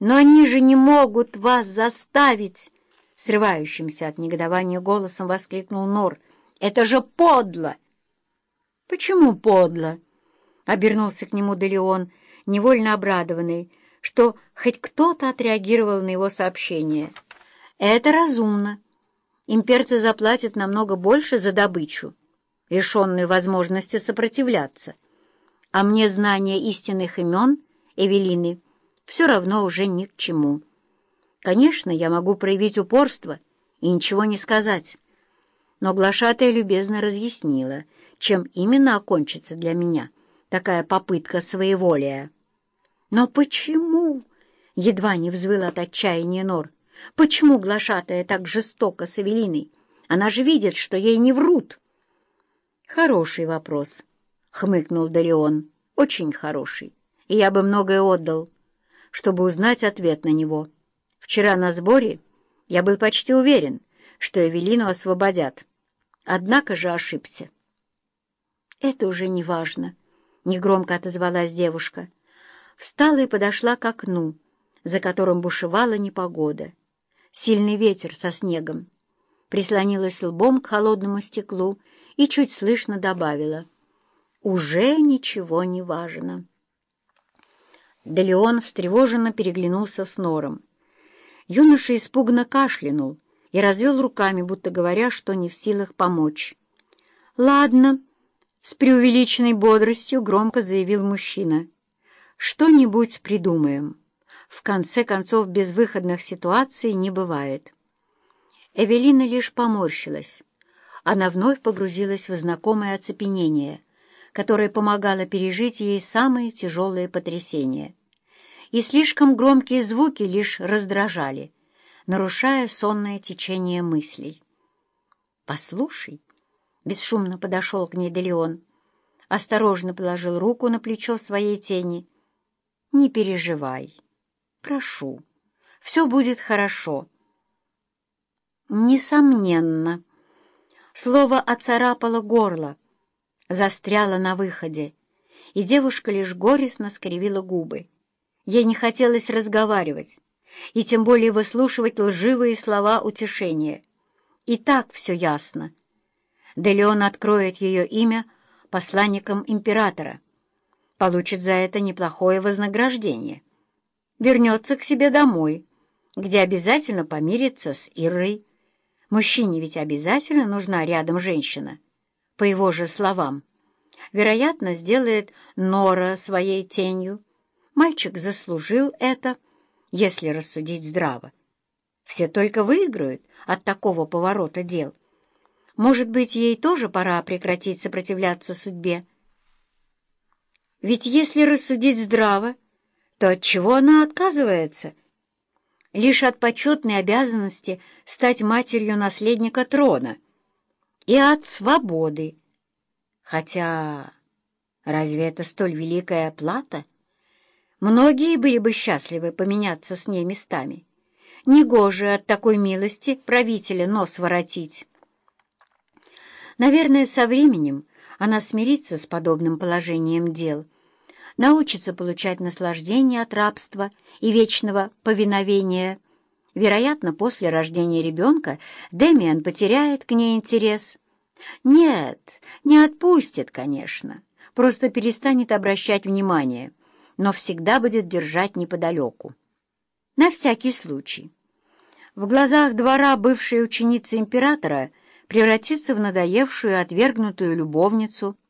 «Но они же не могут вас заставить!» Срывающимся от негодования голосом воскликнул Нор. «Это же подло!» «Почему подло?» — обернулся к нему Делеон, невольно обрадованный, что хоть кто-то отреагировал на его сообщение. «Это разумно. Имперцы заплатят намного больше за добычу, лишенную возможности сопротивляться. А мне знание истинных имен Эвелины все равно уже ни к чему. Конечно, я могу проявить упорство и ничего не сказать». Но глашатая любезно разъяснила, чем именно окончится для меня такая попытка своеволия. «Но почему?» — едва не взвыл от отчаяния Нор. «Почему глашатая так жестоко с Эвелиной? Она же видит, что ей не врут». «Хороший вопрос», — хмыкнул Дарион. «Очень хороший. И я бы многое отдал, чтобы узнать ответ на него. Вчера на сборе я был почти уверен, что Эвелину освободят. Однако же ошибся». «Это уже не важно», — негромко отозвалась девушка встала и подошла к окну, за которым бушевала непогода. Сильный ветер со снегом. Прислонилась лбом к холодному стеклу и чуть слышно добавила. «Уже ничего не важно». Да встревоженно переглянулся с Нором. Юноша испуганно кашлянул и развел руками, будто говоря, что не в силах помочь. «Ладно», — с преувеличенной бодростью громко заявил мужчина. Что-нибудь придумаем. В конце концов, безвыходных ситуаций не бывает. Эвелина лишь поморщилась. Она вновь погрузилась в знакомое оцепенение, которое помогало пережить ей самые тяжелые потрясения. И слишком громкие звуки лишь раздражали, нарушая сонное течение мыслей. «Послушай», — бесшумно подошел к ней Делеон, осторожно положил руку на плечо своей тени — не переживай. Прошу, все будет хорошо. Несомненно. Слово оцарапало горло, застряло на выходе, и девушка лишь горестно скривила губы. Ей не хотелось разговаривать, и тем более выслушивать лживые слова утешения. И так все ясно. Делеон откроет ее имя посланником императора — получит за это неплохое вознаграждение. Вернется к себе домой, где обязательно помирится с Ирой. Мужчине ведь обязательно нужна рядом женщина, по его же словам. Вероятно, сделает Нора своей тенью. Мальчик заслужил это, если рассудить здраво. Все только выиграют от такого поворота дел. Может быть, ей тоже пора прекратить сопротивляться судьбе, ведь если рассудить здраво, то от чего она отказывается? Лишь от почетной обязанности стать матерью наследника трона и от свободы. Хотя разве это столь великая плата? Многие были бы счастливы поменяться с ней местами. Негоже от такой милости правителя нос воротить. Наверное, со временем она смирится с подобным положением дел, научится получать наслаждение от рабства и вечного повиновения. Вероятно, после рождения ребенка Демиан потеряет к ней интерес. Нет, не отпустит, конечно, просто перестанет обращать внимание, но всегда будет держать неподалеку. На всякий случай. В глазах двора бывшей ученицы императора — превратиться в надоевшую, отвергнутую любовницу —